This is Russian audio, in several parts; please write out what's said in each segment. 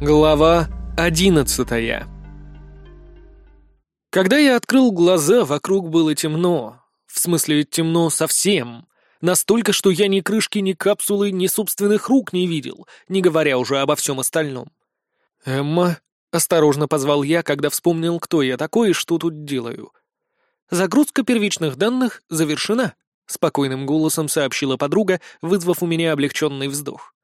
Глава одиннадцатая Когда я открыл глаза, вокруг было темно. В смысле, темно совсем. Настолько, что я ни крышки, ни капсулы, ни собственных рук не видел, не говоря уже обо всем остальном. «Эмма», — осторожно позвал я, когда вспомнил, кто я такой и что тут делаю. «Загрузка первичных данных завершена», — спокойным голосом сообщила подруга, вызвав у меня облегченный вздох.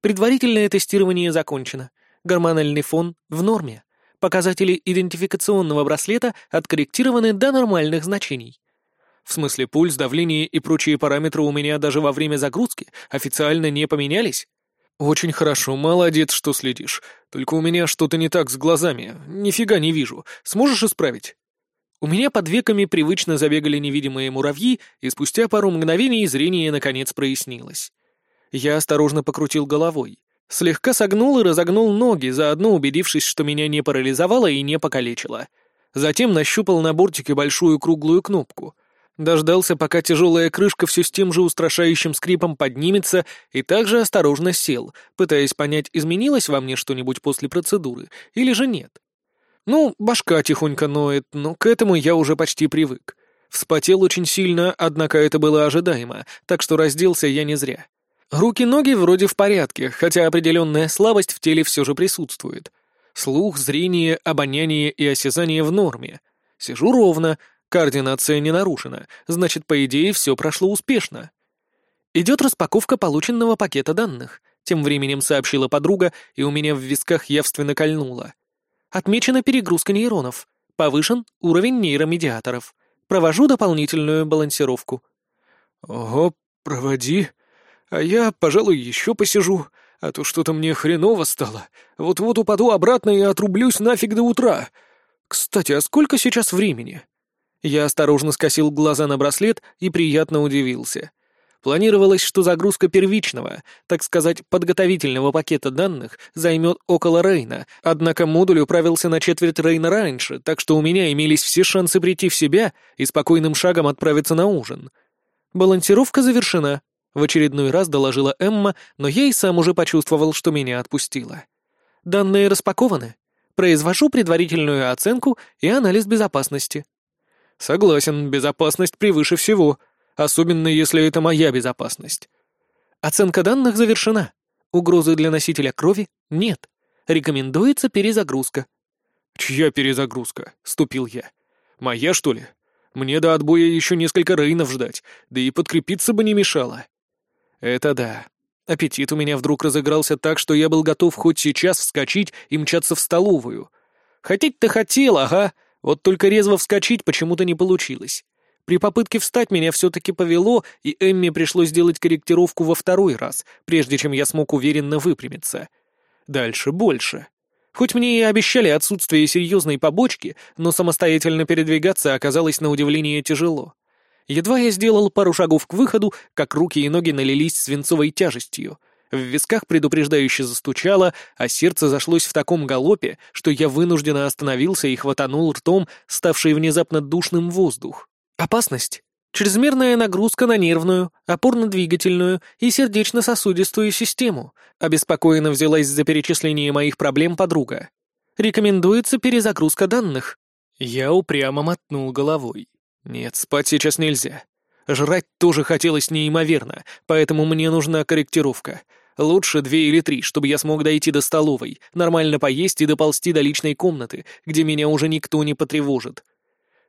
«Предварительное тестирование закончено. Гормональный фон в норме. Показатели идентификационного браслета откорректированы до нормальных значений. В смысле, пульс, давление и прочие параметры у меня даже во время загрузки официально не поменялись? Очень хорошо, молодец, что следишь. Только у меня что-то не так с глазами. Нифига не вижу. Сможешь исправить? У меня под веками привычно забегали невидимые муравьи, и спустя пару мгновений зрение наконец прояснилось. Я осторожно покрутил головой. Слегка согнул и разогнул ноги, заодно убедившись, что меня не парализовало и не покалечило. Затем нащупал на бортике большую круглую кнопку. Дождался, пока тяжелая крышка все с тем же устрашающим скрипом поднимется, и также осторожно сел, пытаясь понять, изменилось во мне что-нибудь после процедуры или же нет. Ну, башка тихонько ноет, но к этому я уже почти привык. Вспотел очень сильно, однако это было ожидаемо, так что разделся я не зря. Руки-ноги вроде в порядке, хотя определенная слабость в теле все же присутствует. Слух, зрение, обоняние и осязание в норме. Сижу ровно, координация не нарушена, значит, по идее, все прошло успешно. Идет распаковка полученного пакета данных, тем временем сообщила подруга, и у меня в висках явственно кольнуло. Отмечена перегрузка нейронов. Повышен уровень нейромедиаторов. Провожу дополнительную балансировку. «Ого, проводи. А я, пожалуй, еще посижу, а то что-то мне хреново стало. Вот-вот упаду обратно и отрублюсь нафиг до утра. Кстати, а сколько сейчас времени?» Я осторожно скосил глаза на браслет и приятно удивился. Планировалось, что загрузка первичного, так сказать, подготовительного пакета данных займет около Рейна, однако модуль управился на четверть Рейна раньше, так что у меня имелись все шансы прийти в себя и спокойным шагом отправиться на ужин. Балансировка завершена. В очередной раз доложила Эмма, но я и сам уже почувствовал, что меня отпустило. Данные распакованы. Произвожу предварительную оценку и анализ безопасности. Согласен, безопасность превыше всего — особенно если это моя безопасность. Оценка данных завершена. Угрозы для носителя крови нет. Рекомендуется перезагрузка. «Чья перезагрузка?» — ступил я. «Моя, что ли? Мне до отбоя еще несколько рейнов ждать, да и подкрепиться бы не мешало». «Это да. Аппетит у меня вдруг разыгрался так, что я был готов хоть сейчас вскочить и мчаться в столовую. Хотеть-то хотел, ага, вот только резво вскочить почему-то не получилось. При попытке встать меня все-таки повело, и Эмми пришлось сделать корректировку во второй раз, прежде чем я смог уверенно выпрямиться. Дальше больше. Хоть мне и обещали отсутствие серьезной побочки, но самостоятельно передвигаться оказалось на удивление тяжело. Едва я сделал пару шагов к выходу, как руки и ноги налились свинцовой тяжестью. В висках предупреждающе застучало, а сердце зашлось в таком галопе, что я вынужденно остановился и хватанул ртом ставший внезапно душным воздух. Опасность. Чрезмерная нагрузка на нервную, опорно-двигательную и сердечно-сосудистую систему. Обеспокоенно взялась за перечисление моих проблем подруга. Рекомендуется перезагрузка данных. Я упрямо мотнул головой. Нет, спать сейчас нельзя. Жрать тоже хотелось неимоверно, поэтому мне нужна корректировка. Лучше две или три, чтобы я смог дойти до столовой, нормально поесть и доползти до личной комнаты, где меня уже никто не потревожит.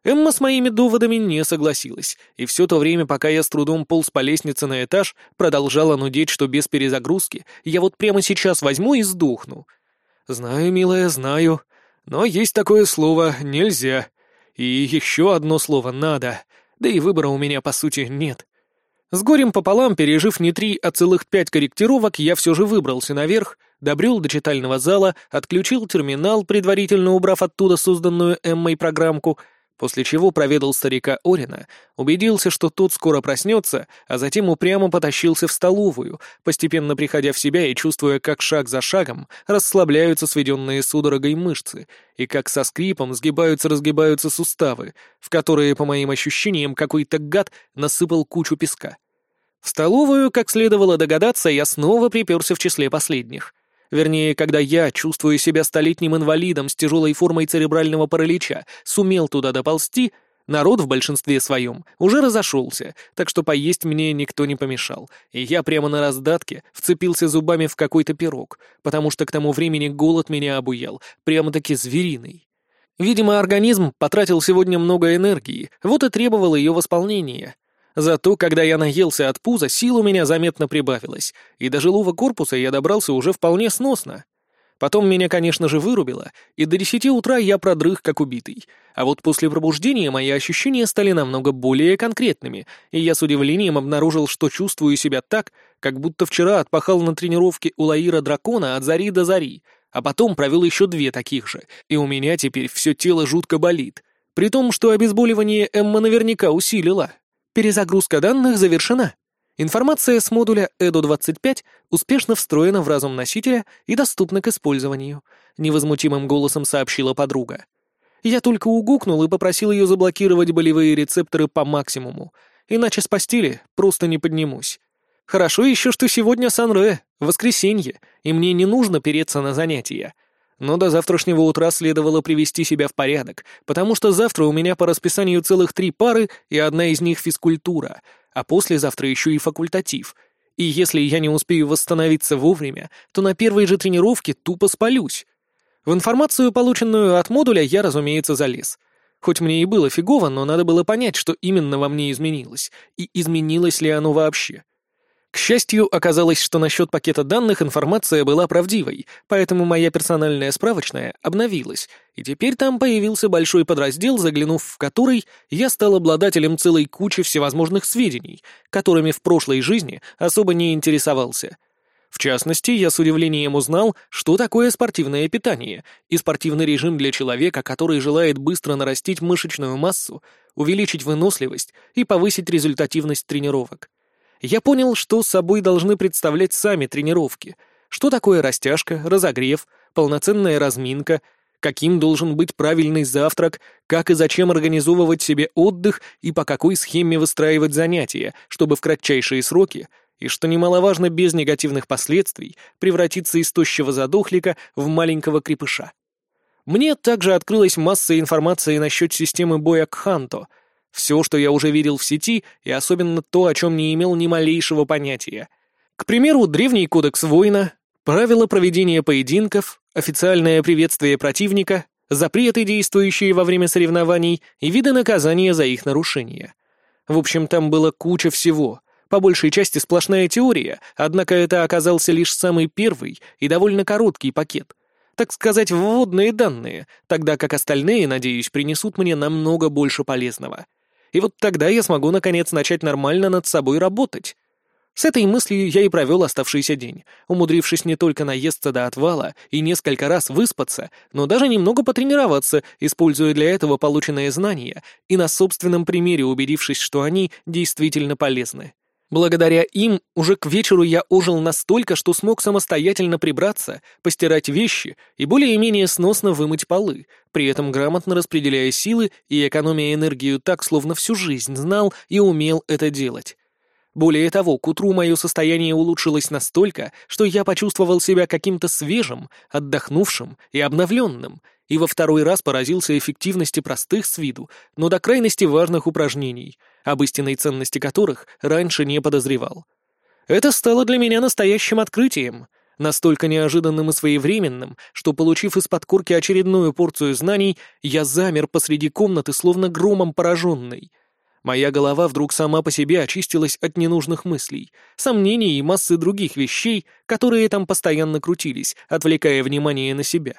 Эмма с моими доводами не согласилась, и все то время, пока я с трудом полз по лестнице на этаж, продолжала нудеть, что без перезагрузки я вот прямо сейчас возьму и сдохну. Знаю, милая, знаю, но есть такое слово «нельзя». И еще одно слово «надо», да и выбора у меня, по сути, нет. С горем пополам, пережив не три, а целых пять корректировок, я все же выбрался наверх, добрел до читального зала, отключил терминал, предварительно убрав оттуда созданную Эммой программку — после чего проведал старика Орина, убедился, что тот скоро проснется, а затем упрямо потащился в столовую, постепенно приходя в себя и чувствуя, как шаг за шагом расслабляются сведенные судорогой мышцы, и как со скрипом сгибаются-разгибаются суставы, в которые, по моим ощущениям, какой-то гад насыпал кучу песка. В столовую, как следовало догадаться, я снова приперся в числе последних — Вернее, когда я, чувствуя себя столетним инвалидом с тяжелой формой церебрального паралича, сумел туда доползти, народ в большинстве своем уже разошелся, так что поесть мне никто не помешал, и я прямо на раздатке вцепился зубами в какой-то пирог, потому что к тому времени голод меня обуял, прямо-таки звериный. Видимо, организм потратил сегодня много энергии, вот и требовал ее восполнения. Зато, когда я наелся от пуза, сил у меня заметно прибавилось, и до жилого корпуса я добрался уже вполне сносно. Потом меня, конечно же, вырубило, и до десяти утра я продрых как убитый. А вот после пробуждения мои ощущения стали намного более конкретными, и я с удивлением обнаружил, что чувствую себя так, как будто вчера отпахал на тренировке у Лаира Дракона от зари до зари, а потом провел еще две таких же, и у меня теперь все тело жутко болит. При том, что обезболивание Эмма наверняка усилила. Перезагрузка данных завершена. Информация с модуля EDO-25 успешно встроена в разум носителя и доступна к использованию, невозмутимым голосом сообщила подруга. Я только угукнул и попросил ее заблокировать болевые рецепторы по максимуму, иначе с постели просто не поднимусь. Хорошо еще, что сегодня Сан-Ре, воскресенье, и мне не нужно переться на занятия. Но до завтрашнего утра следовало привести себя в порядок, потому что завтра у меня по расписанию целых три пары, и одна из них физкультура, а послезавтра еще и факультатив. И если я не успею восстановиться вовремя, то на первой же тренировке тупо спалюсь. В информацию, полученную от модуля, я, разумеется, залез. Хоть мне и было фигово, но надо было понять, что именно во мне изменилось, и изменилось ли оно вообще. К счастью, оказалось, что насчет пакета данных информация была правдивой, поэтому моя персональная справочная обновилась, и теперь там появился большой подраздел, заглянув в который, я стал обладателем целой кучи всевозможных сведений, которыми в прошлой жизни особо не интересовался. В частности, я с удивлением узнал, что такое спортивное питание и спортивный режим для человека, который желает быстро нарастить мышечную массу, увеличить выносливость и повысить результативность тренировок я понял, что собой должны представлять сами тренировки. Что такое растяжка, разогрев, полноценная разминка, каким должен быть правильный завтрак, как и зачем организовывать себе отдых и по какой схеме выстраивать занятия, чтобы в кратчайшие сроки и, что немаловажно, без негативных последствий, превратиться из тощего задохлика в маленького крепыша. Мне также открылась масса информации насчет системы боя Кханто — все, что я уже видел в сети, и особенно то, о чем не имел ни малейшего понятия. К примеру, древний кодекс воина, правила проведения поединков, официальное приветствие противника, запреты, действующие во время соревнований, и виды наказания за их нарушение. В общем, там было куча всего. По большей части сплошная теория, однако это оказался лишь самый первый и довольно короткий пакет. Так сказать, вводные данные, тогда как остальные, надеюсь, принесут мне намного больше полезного. И вот тогда я смогу, наконец, начать нормально над собой работать. С этой мыслью я и провел оставшийся день, умудрившись не только наесться до отвала и несколько раз выспаться, но даже немного потренироваться, используя для этого полученные знания и на собственном примере убедившись, что они действительно полезны. Благодаря им уже к вечеру я ожил настолько, что смог самостоятельно прибраться, постирать вещи и более-менее сносно вымыть полы, при этом грамотно распределяя силы и экономия энергию так, словно всю жизнь знал и умел это делать. Более того, к утру мое состояние улучшилось настолько, что я почувствовал себя каким-то свежим, отдохнувшим и обновленным, и во второй раз поразился эффективности простых с виду, но до крайности важных упражнений, об истинной ценности которых раньше не подозревал. Это стало для меня настоящим открытием, настолько неожиданным и своевременным, что, получив из-под курки очередную порцию знаний, я замер посреди комнаты, словно громом пораженный. Моя голова вдруг сама по себе очистилась от ненужных мыслей, сомнений и массы других вещей, которые там постоянно крутились, отвлекая внимание на себя.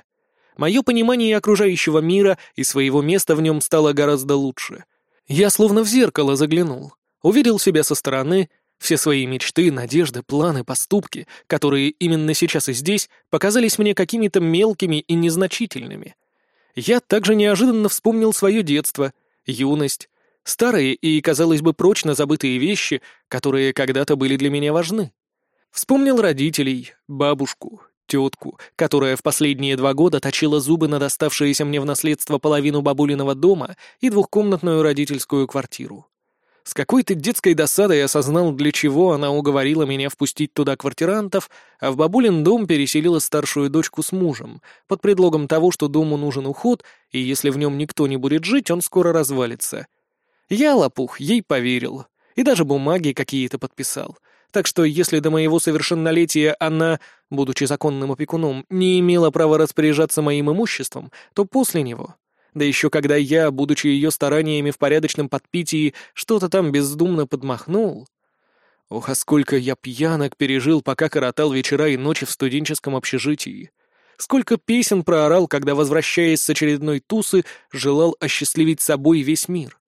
Мое понимание окружающего мира и своего места в нем стало гораздо лучше. Я словно в зеркало заглянул, увидел себя со стороны, все свои мечты, надежды, планы, поступки, которые именно сейчас и здесь показались мне какими-то мелкими и незначительными. Я также неожиданно вспомнил свое детство, юность, старые и, казалось бы, прочно забытые вещи, которые когда-то были для меня важны. Вспомнил родителей, бабушку, тетку, которая в последние два года точила зубы на доставшееся мне в наследство половину бабулиного дома и двухкомнатную родительскую квартиру. С какой-то детской досадой осознал, для чего она уговорила меня впустить туда квартирантов, а в бабулин дом переселила старшую дочку с мужем, под предлогом того, что дому нужен уход, и если в нем никто не будет жить, он скоро развалится. Я, лопух, ей поверил, и даже бумаги какие-то подписал. Так что если до моего совершеннолетия она, будучи законным опекуном, не имела права распоряжаться моим имуществом, то после него да еще когда я, будучи ее стараниями в порядочном подпитии, что-то там бездумно подмахнул. Ох, а сколько я пьянок пережил, пока коротал вечера и ночи в студенческом общежитии. Сколько песен проорал, когда, возвращаясь с очередной тусы, желал осчастливить собой весь мир.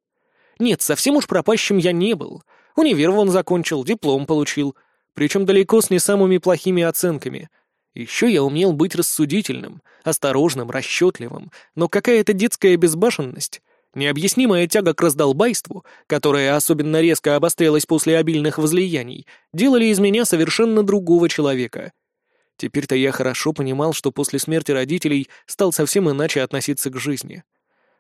Нет, совсем уж пропащим я не был. Универ вон закончил, диплом получил. Причем далеко с не самыми плохими оценками — еще я умел быть рассудительным, осторожным, расчетливым, но какая-то детская безбашенность, необъяснимая тяга к раздолбайству, которая особенно резко обострилась после обильных возлияний, делали из меня совершенно другого человека. Теперь-то я хорошо понимал, что после смерти родителей стал совсем иначе относиться к жизни.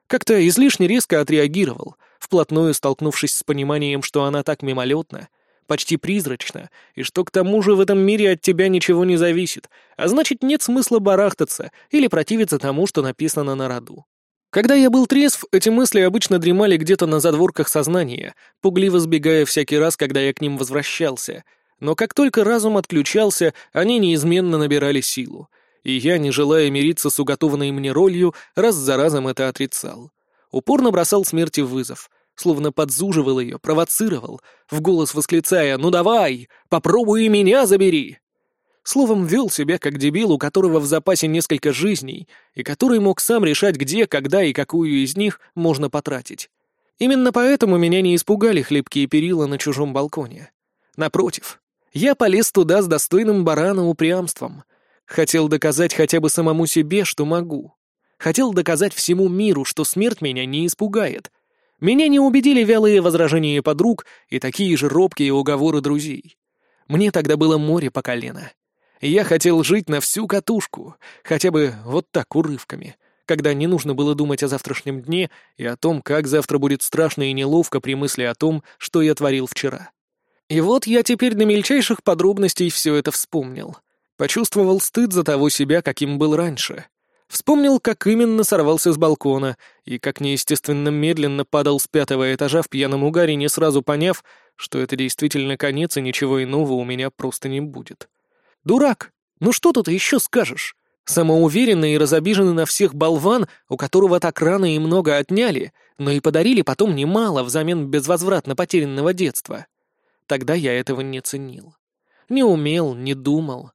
Как-то излишне резко отреагировал, вплотную столкнувшись с пониманием, что она так мимолетна, почти призрачно, и что к тому же в этом мире от тебя ничего не зависит, а значит нет смысла барахтаться или противиться тому, что написано на роду. Когда я был трезв, эти мысли обычно дремали где-то на задворках сознания, пугливо сбегая всякий раз, когда я к ним возвращался. Но как только разум отключался, они неизменно набирали силу. И я, не желая мириться с уготованной мне ролью, раз за разом это отрицал. Упорно бросал смерти вызов, словно подзуживал ее, провоцировал, в голос восклицая «Ну давай, попробуй и меня забери!» Словом, вел себя как дебил, у которого в запасе несколько жизней, и который мог сам решать, где, когда и какую из них можно потратить. Именно поэтому меня не испугали хлипкие перила на чужом балконе. Напротив, я полез туда с достойным барана упрямством. Хотел доказать хотя бы самому себе, что могу. Хотел доказать всему миру, что смерть меня не испугает, меня не убедили вялые возражения подруг и такие же робкие уговоры друзей. Мне тогда было море по колено. Я хотел жить на всю катушку, хотя бы вот так урывками, когда не нужно было думать о завтрашнем дне и о том, как завтра будет страшно и неловко при мысли о том, что я творил вчера. И вот я теперь до мельчайших подробностей все это вспомнил. Почувствовал стыд за того себя, каким был раньше. Вспомнил, как именно сорвался с балкона и как неестественно медленно падал с пятого этажа в пьяном угаре, не сразу поняв, что это действительно конец и ничего иного у меня просто не будет. Дурак! Ну что тут еще скажешь? Самоуверенный и разобиженный на всех болван, у которого так рано и много отняли, но и подарили потом немало взамен безвозвратно потерянного детства. Тогда я этого не ценил. Не умел, не думал.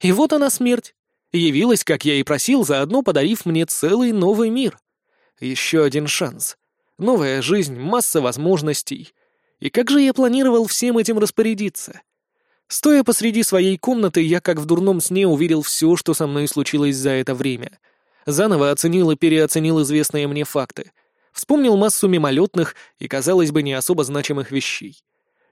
И вот она смерть. Явилась, как я и просил, заодно подарив мне целый новый мир. Еще один шанс. Новая жизнь, масса возможностей. И как же я планировал всем этим распорядиться? Стоя посреди своей комнаты, я как в дурном сне увидел все, что со мной случилось за это время. Заново оценил и переоценил известные мне факты. Вспомнил массу мимолетных и, казалось бы, не особо значимых вещей.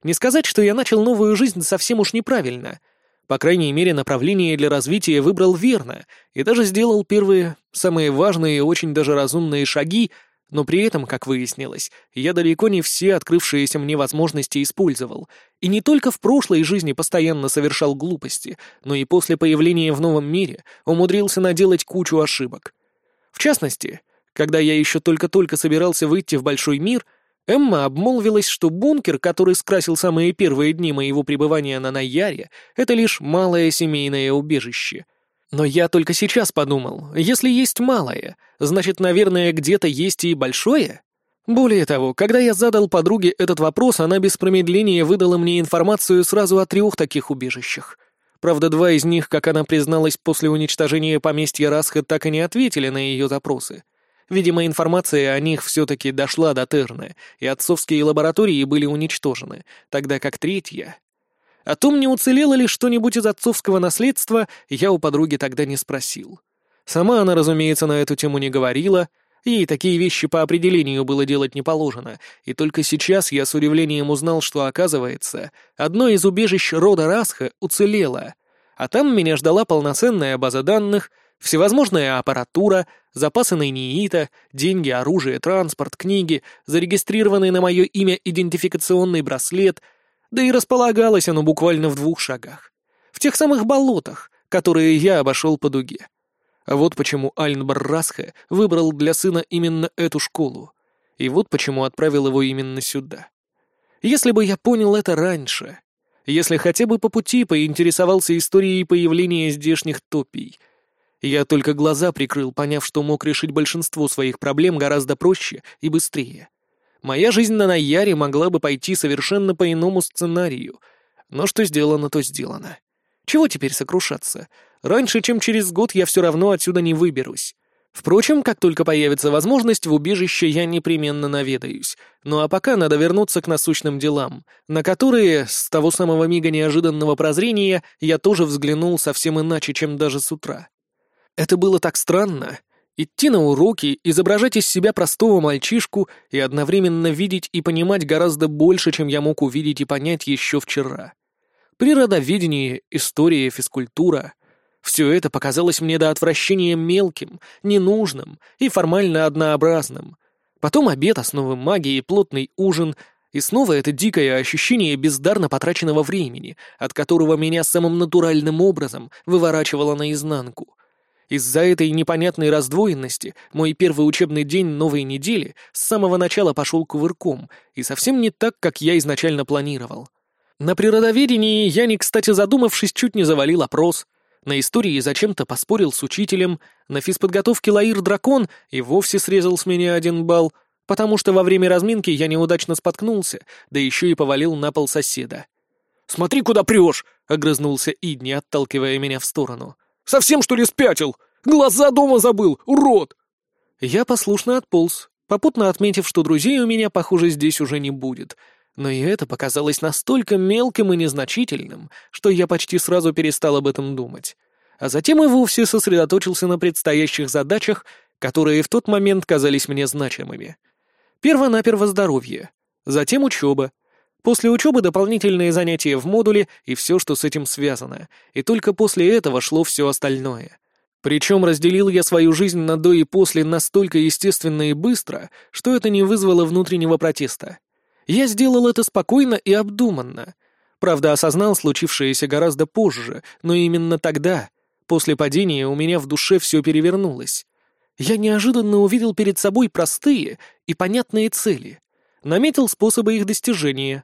Не сказать, что я начал новую жизнь совсем уж неправильно — по крайней мере, направление для развития выбрал верно и даже сделал первые, самые важные и очень даже разумные шаги, но при этом, как выяснилось, я далеко не все открывшиеся мне возможности использовал, и не только в прошлой жизни постоянно совершал глупости, но и после появления в новом мире умудрился наделать кучу ошибок. В частности, когда я еще только-только собирался выйти в большой мир — Эмма обмолвилась, что бункер, который скрасил самые первые дни моего пребывания на Наяре, это лишь малое семейное убежище. Но я только сейчас подумал, если есть малое, значит, наверное, где-то есть и большое? Более того, когда я задал подруге этот вопрос, она без промедления выдала мне информацию сразу о трех таких убежищах. Правда, два из них, как она призналась после уничтожения поместья Расха, так и не ответили на ее запросы — Видимо, информация о них все-таки дошла до Терны, и отцовские лаборатории были уничтожены, тогда как третья... О том, не уцелело ли что-нибудь из отцовского наследства, я у подруги тогда не спросил. Сама она, разумеется, на эту тему не говорила, ей такие вещи по определению было делать не положено, и только сейчас я с удивлением узнал, что, оказывается, одно из убежищ рода Расха уцелело, а там меня ждала полноценная база данных — Всевозможная аппаратура, запасы нейниита, деньги, оружие, транспорт, книги, зарегистрированный на мое имя идентификационный браслет, да и располагалось оно буквально в двух шагах. В тех самых болотах, которые я обошел по дуге. А вот почему Альнбар Расхе выбрал для сына именно эту школу. И вот почему отправил его именно сюда. Если бы я понял это раньше, если хотя бы по пути поинтересовался историей появления здешних топий. Я только глаза прикрыл, поняв, что мог решить большинство своих проблем гораздо проще и быстрее. Моя жизнь на Наяре могла бы пойти совершенно по иному сценарию, но что сделано, то сделано. Чего теперь сокрушаться? Раньше, чем через год, я все равно отсюда не выберусь. Впрочем, как только появится возможность, в убежище я непременно наведаюсь. Ну а пока надо вернуться к насущным делам, на которые, с того самого мига неожиданного прозрения, я тоже взглянул совсем иначе, чем даже с утра. Это было так странно. Идти на уроки, изображать из себя простого мальчишку и одновременно видеть и понимать гораздо больше, чем я мог увидеть и понять еще вчера. Природоведение, история, физкультура — все это показалось мне до отвращения мелким, ненужным и формально однообразным. Потом обед, основы магии, плотный ужин, и снова это дикое ощущение бездарно потраченного времени, от которого меня самым натуральным образом выворачивало наизнанку. Из-за этой непонятной раздвоенности мой первый учебный день новой недели с самого начала пошел кувырком, и совсем не так, как я изначально планировал. На природоведении я, не кстати задумавшись, чуть не завалил опрос, на истории зачем-то поспорил с учителем, на физподготовке Лаир Дракон и вовсе срезал с меня один балл, потому что во время разминки я неудачно споткнулся, да еще и повалил на пол соседа. «Смотри, куда прешь!» — огрызнулся Идни, отталкивая меня в сторону. «Совсем, что ли, спятил? Глаза дома забыл, урод!» Я послушно отполз, попутно отметив, что друзей у меня, похоже, здесь уже не будет — но и это показалось настолько мелким и незначительным, что я почти сразу перестал об этом думать. А затем и вовсе сосредоточился на предстоящих задачах, которые в тот момент казались мне значимыми. Перво-наперво здоровье, затем учеба, После учебы дополнительные занятия в модуле и все, что с этим связано, и только после этого шло все остальное. Причем разделил я свою жизнь на до и после настолько естественно и быстро, что это не вызвало внутреннего протеста. Я сделал это спокойно и обдуманно. Правда, осознал случившееся гораздо позже, но именно тогда, после падения, у меня в душе все перевернулось. Я неожиданно увидел перед собой простые и понятные цели. Наметил способы их достижения.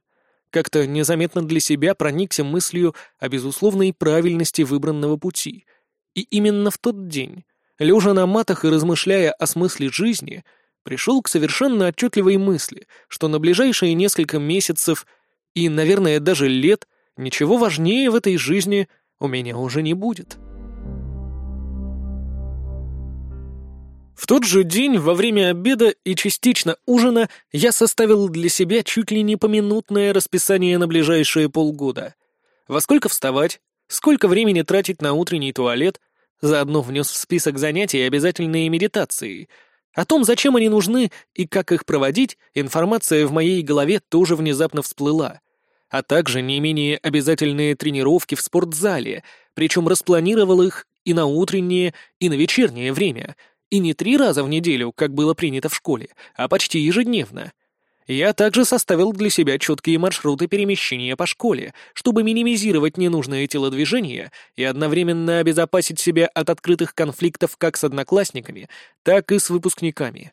Как-то незаметно для себя проникся мыслью о безусловной правильности выбранного пути. И именно в тот день, лежа на матах и размышляя о смысле жизни, — пришел к совершенно отчетливой мысли, что на ближайшие несколько месяцев и, наверное, даже лет ничего важнее в этой жизни у меня уже не будет. В тот же день, во время обеда и частично ужина, я составил для себя чуть ли не поминутное расписание на ближайшие полгода. Во сколько вставать, сколько времени тратить на утренний туалет, заодно внес в список занятий обязательные медитации — о том, зачем они нужны и как их проводить, информация в моей голове тоже внезапно всплыла. А также не менее обязательные тренировки в спортзале, причем распланировал их и на утреннее, и на вечернее время, и не три раза в неделю, как было принято в школе, а почти ежедневно. Я также составил для себя четкие маршруты перемещения по школе, чтобы минимизировать ненужные телодвижения и одновременно обезопасить себя от открытых конфликтов как с одноклассниками, так и с выпускниками.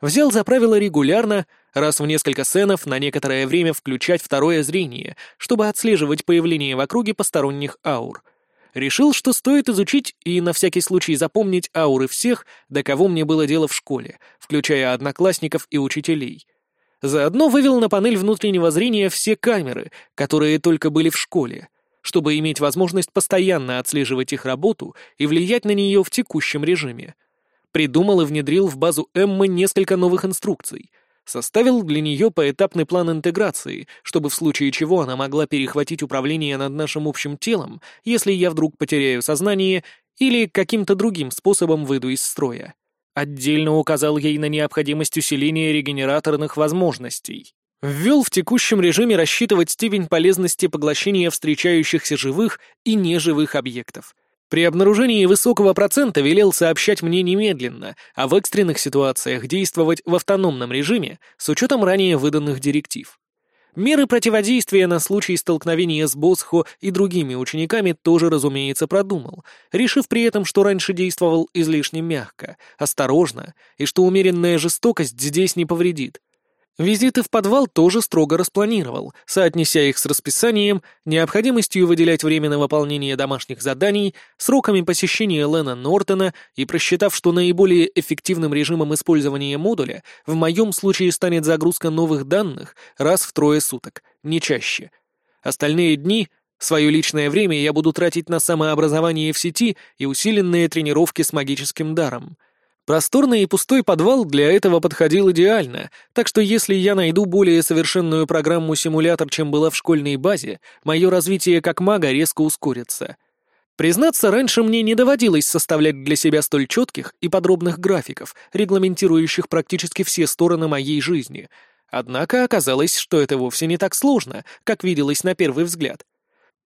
Взял за правило регулярно, раз в несколько сценов, на некоторое время включать второе зрение, чтобы отслеживать появление в округе посторонних аур. Решил, что стоит изучить и на всякий случай запомнить ауры всех, до кого мне было дело в школе, включая одноклассников и учителей — Заодно вывел на панель внутреннего зрения все камеры, которые только были в школе, чтобы иметь возможность постоянно отслеживать их работу и влиять на нее в текущем режиме. Придумал и внедрил в базу Эммы несколько новых инструкций. Составил для нее поэтапный план интеграции, чтобы в случае чего она могла перехватить управление над нашим общим телом, если я вдруг потеряю сознание или каким-то другим способом выйду из строя. Отдельно указал ей на необходимость усиления регенераторных возможностей. Ввел в текущем режиме рассчитывать степень полезности поглощения встречающихся живых и неживых объектов. При обнаружении высокого процента велел сообщать мне немедленно, а в экстренных ситуациях действовать в автономном режиме с учетом ранее выданных директив. Меры противодействия на случай столкновения с Босхо и другими учениками тоже, разумеется, продумал, решив при этом, что раньше действовал излишне мягко, осторожно, и что умеренная жестокость здесь не повредит. Визиты в подвал тоже строго распланировал, соотнеся их с расписанием, необходимостью выделять время на выполнение домашних заданий, сроками посещения Лена Нортона и просчитав, что наиболее эффективным режимом использования модуля в моем случае станет загрузка новых данных раз в трое суток, не чаще. Остальные дни Свое личное время я буду тратить на самообразование в сети и усиленные тренировки с магическим даром — Просторный и пустой подвал для этого подходил идеально, так что если я найду более совершенную программу-симулятор, чем была в школьной базе, мое развитие как мага резко ускорится. Признаться, раньше мне не доводилось составлять для себя столь четких и подробных графиков, регламентирующих практически все стороны моей жизни. Однако оказалось, что это вовсе не так сложно, как виделось на первый взгляд.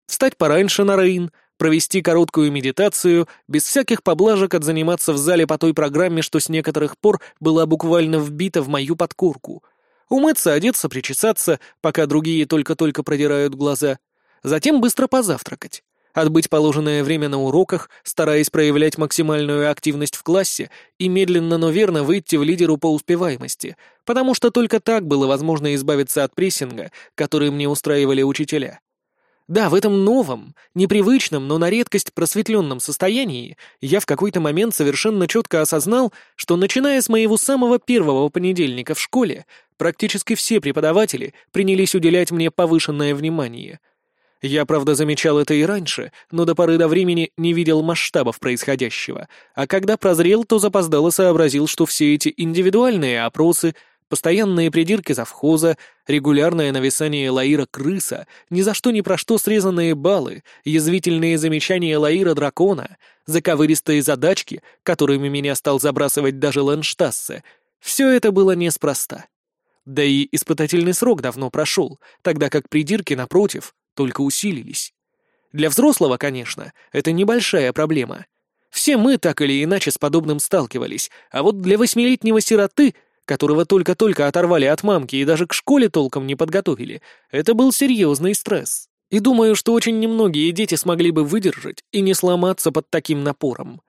Встать пораньше на Рейн — провести короткую медитацию, без всяких поблажек отзаниматься в зале по той программе, что с некоторых пор была буквально вбита в мою подкорку. Умыться, одеться, причесаться, пока другие только-только продирают глаза. Затем быстро позавтракать. Отбыть положенное время на уроках, стараясь проявлять максимальную активность в классе и медленно, но верно выйти в лидеру по успеваемости, потому что только так было возможно избавиться от прессинга, который мне устраивали учителя. Да, в этом новом, непривычном, но на редкость просветленном состоянии я в какой-то момент совершенно четко осознал, что начиная с моего самого первого понедельника в школе, практически все преподаватели принялись уделять мне повышенное внимание. Я, правда, замечал это и раньше, но до поры до времени не видел масштабов происходящего, а когда прозрел, то запоздало сообразил, что все эти индивидуальные опросы — Постоянные придирки завхоза, регулярное нависание Лаира крыса, ни за что ни про что срезанные баллы, язвительные замечания Лаира дракона, заковыристые задачки, которыми меня стал забрасывать даже Ланштассе, все это было неспроста. Да и испытательный срок давно прошел, тогда как придирки, напротив, только усилились. Для взрослого, конечно, это небольшая проблема. Все мы так или иначе с подобным сталкивались, а вот для восьмилетнего сироты — которого только-только оторвали от мамки и даже к школе толком не подготовили, это был серьезный стресс. И думаю, что очень немногие дети смогли бы выдержать и не сломаться под таким напором.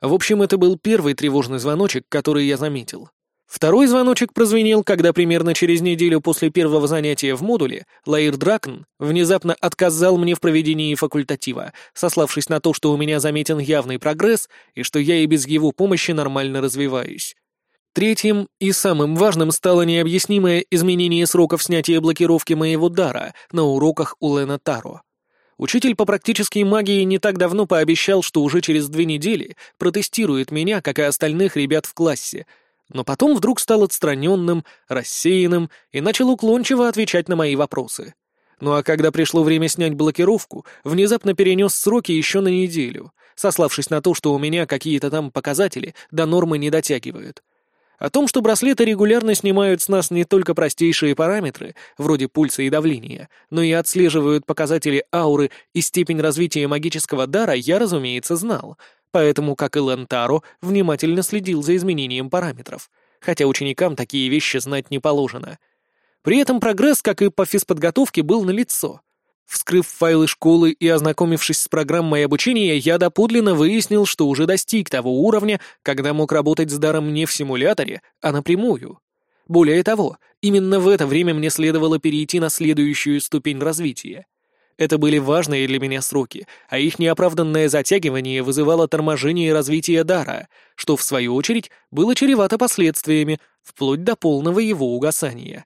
В общем, это был первый тревожный звоночек, который я заметил. Второй звоночек прозвенел, когда примерно через неделю после первого занятия в модуле Лаир Дракн внезапно отказал мне в проведении факультатива, сославшись на то, что у меня заметен явный прогресс и что я и без его помощи нормально развиваюсь. Третьим и самым важным стало необъяснимое изменение сроков снятия блокировки моего дара на уроках у Лена Таро. Учитель по практической магии не так давно пообещал, что уже через две недели протестирует меня, как и остальных ребят в классе, но потом вдруг стал отстраненным, рассеянным и начал уклончиво отвечать на мои вопросы. Ну а когда пришло время снять блокировку, внезапно перенес сроки еще на неделю, сославшись на то, что у меня какие-то там показатели до нормы не дотягивают. О том, что браслеты регулярно снимают с нас не только простейшие параметры, вроде пульса и давления, но и отслеживают показатели ауры и степень развития магического дара, я, разумеется, знал, поэтому, как и Лентаро, внимательно следил за изменением параметров, хотя ученикам такие вещи знать не положено. При этом прогресс, как и по физподготовке, был налицо. Вскрыв файлы школы и ознакомившись с программой обучения, я доподлинно выяснил, что уже достиг того уровня, когда мог работать с даром не в симуляторе, а напрямую. Более того, именно в это время мне следовало перейти на следующую ступень развития. Это были важные для меня сроки, а их неоправданное затягивание вызывало торможение развития дара, что, в свою очередь, было чревато последствиями, вплоть до полного его угасания.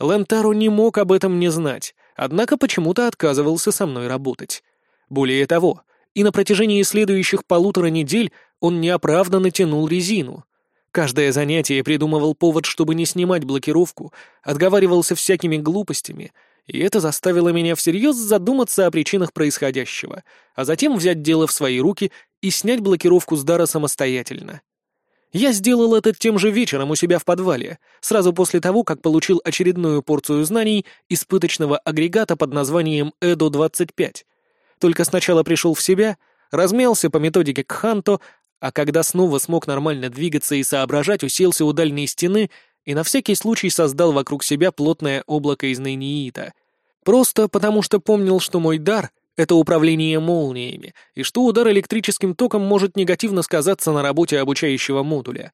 Лентару не мог об этом не знать, однако почему-то отказывался со мной работать. Более того, и на протяжении следующих полутора недель он неоправданно тянул резину. Каждое занятие придумывал повод, чтобы не снимать блокировку, отговаривался всякими глупостями, и это заставило меня всерьез задуматься о причинах происходящего, а затем взять дело в свои руки и снять блокировку с дара самостоятельно. Я сделал это тем же вечером у себя в подвале, сразу после того, как получил очередную порцию знаний испыточного агрегата под названием Эдо-25. Только сначала пришел в себя, размялся по методике Кханто, а когда снова смог нормально двигаться и соображать, уселся у дальней стены и на всякий случай создал вокруг себя плотное облако из нейниита. Просто потому что помнил, что мой дар — это управление молниями, и что удар электрическим током может негативно сказаться на работе обучающего модуля.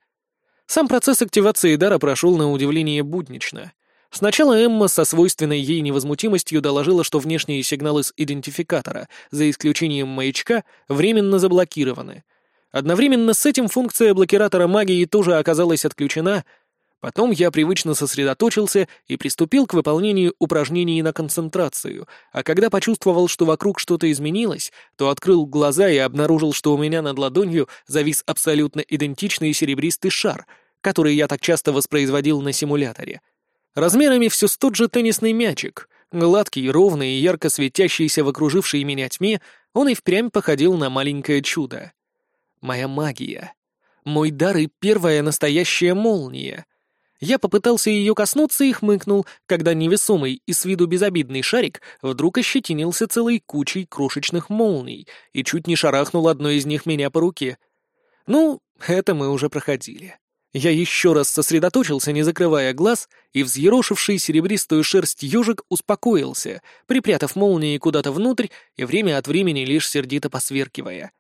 Сам процесс активации дара прошел на удивление буднично. Сначала Эмма со свойственной ей невозмутимостью доложила, что внешние сигналы с идентификатора, за исключением маячка, временно заблокированы. Одновременно с этим функция блокиратора магии тоже оказалась отключена. Потом я привычно сосредоточился и приступил к выполнению упражнений на концентрацию, а когда почувствовал, что вокруг что-то изменилось, то открыл глаза и обнаружил, что у меня над ладонью завис абсолютно идентичный серебристый шар, который я так часто воспроизводил на симуляторе — Размерами все с тот же теннисный мячик. Гладкий, ровный и ярко светящийся в окружившей меня тьме, он и впрямь походил на маленькое чудо. Моя магия. Мой дар и первая настоящая молния. Я попытался ее коснуться и хмыкнул, когда невесомый и с виду безобидный шарик вдруг ощетинился целой кучей крошечных молний и чуть не шарахнул одной из них меня по руке. Ну, это мы уже проходили. Я еще раз сосредоточился, не закрывая глаз, и взъерошивший серебристую шерсть ежик успокоился, припрятав молнии куда-то внутрь и время от времени лишь сердито посверкивая.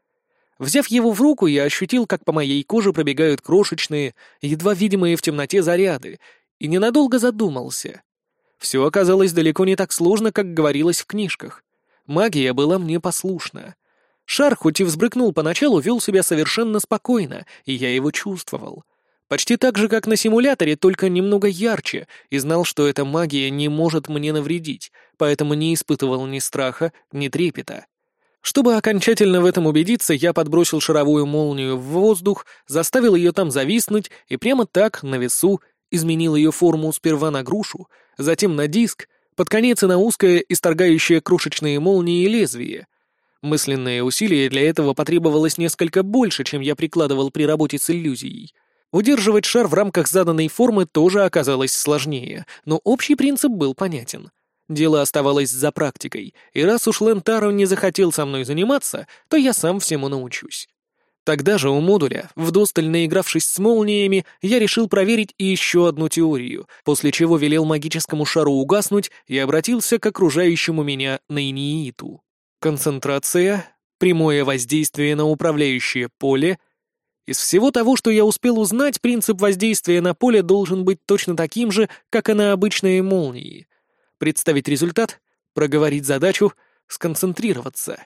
Взяв его в руку, я ощутил, как по моей коже пробегают крошечные, едва видимые в темноте заряды, и ненадолго задумался. Все оказалось далеко не так сложно, как говорилось в книжках. Магия была мне послушна. Шар, хоть и взбрыкнул поначалу, вел себя совершенно спокойно, и я его чувствовал — Почти так же, как на симуляторе, только немного ярче, и знал, что эта магия не может мне навредить, поэтому не испытывал ни страха, ни трепета. Чтобы окончательно в этом убедиться, я подбросил шаровую молнию в воздух, заставил ее там зависнуть и прямо так, на весу, изменил ее форму сперва на грушу, затем на диск, под конец и на узкое, исторгающее крошечные молнии лезвие. Мысленное усилие для этого потребовалось несколько больше, чем я прикладывал при работе с иллюзией — Удерживать шар в рамках заданной формы тоже оказалось сложнее, но общий принцип был понятен. Дело оставалось за практикой, и раз уж Лентаро не захотел со мной заниматься, то я сам всему научусь. Тогда же у модуля, вдосталь наигравшись с молниями, я решил проверить и еще одну теорию, после чего велел магическому шару угаснуть и обратился к окружающему меня Нейнииту. Концентрация, прямое воздействие на управляющее поле, из всего того, что я успел узнать, принцип воздействия на поле должен быть точно таким же, как и на обычные молнии. Представить результат, проговорить задачу, сконцентрироваться.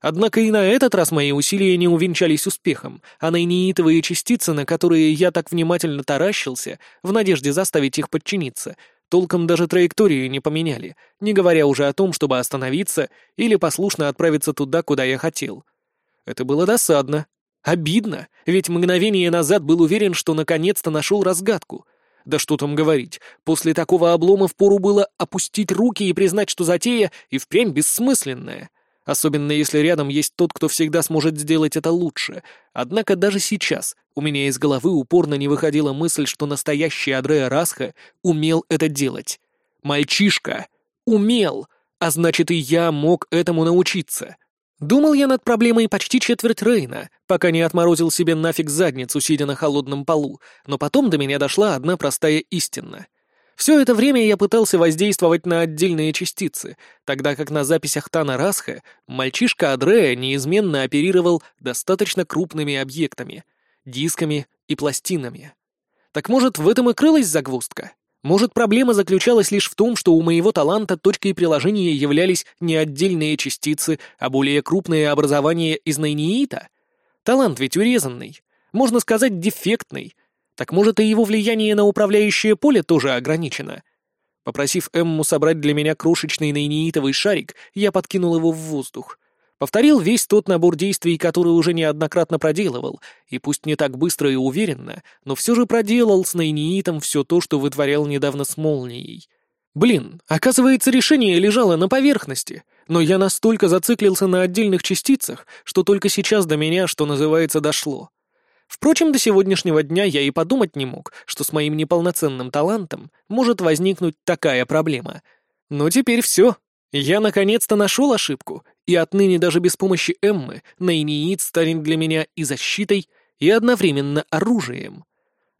Однако и на этот раз мои усилия не увенчались успехом, а найнеитовые частицы, на которые я так внимательно таращился, в надежде заставить их подчиниться, толком даже траекторию не поменяли, не говоря уже о том, чтобы остановиться или послушно отправиться туда, куда я хотел. Это было досадно, Обидно, ведь мгновение назад был уверен, что наконец-то нашел разгадку. Да что там говорить, после такого облома впору было опустить руки и признать, что затея и впрямь бессмысленная. Особенно если рядом есть тот, кто всегда сможет сделать это лучше. Однако даже сейчас у меня из головы упорно не выходила мысль, что настоящий Адреа Расха умел это делать. Мальчишка умел, а значит и я мог этому научиться. Думал я над проблемой почти четверть Рейна, пока не отморозил себе нафиг задницу, сидя на холодном полу, но потом до меня дошла одна простая истина. Все это время я пытался воздействовать на отдельные частицы, тогда как на записях Тана Расха мальчишка Адрея неизменно оперировал достаточно крупными объектами — дисками и пластинами. Так может, в этом и крылась загвоздка? Может, проблема заключалась лишь в том, что у моего таланта точкой приложения являлись не отдельные частицы, а более крупные образования из нейниита? Талант ведь урезанный, можно сказать, дефектный. Так может, и его влияние на управляющее поле тоже ограничено? Попросив Эмму собрать для меня крошечный нейниитовый шарик, я подкинул его в воздух. Повторил весь тот набор действий, который уже неоднократно проделывал, и пусть не так быстро и уверенно, но все же проделал с Найниитом все то, что вытворял недавно с Молнией. Блин, оказывается, решение лежало на поверхности, но я настолько зациклился на отдельных частицах, что только сейчас до меня, что называется, дошло. Впрочем, до сегодняшнего дня я и подумать не мог, что с моим неполноценным талантом может возникнуть такая проблема. Но теперь все. Я наконец-то нашел ошибку и отныне даже без помощи Эммы Найниит станет для меня и защитой, и одновременно оружием.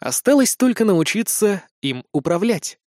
Осталось только научиться им управлять.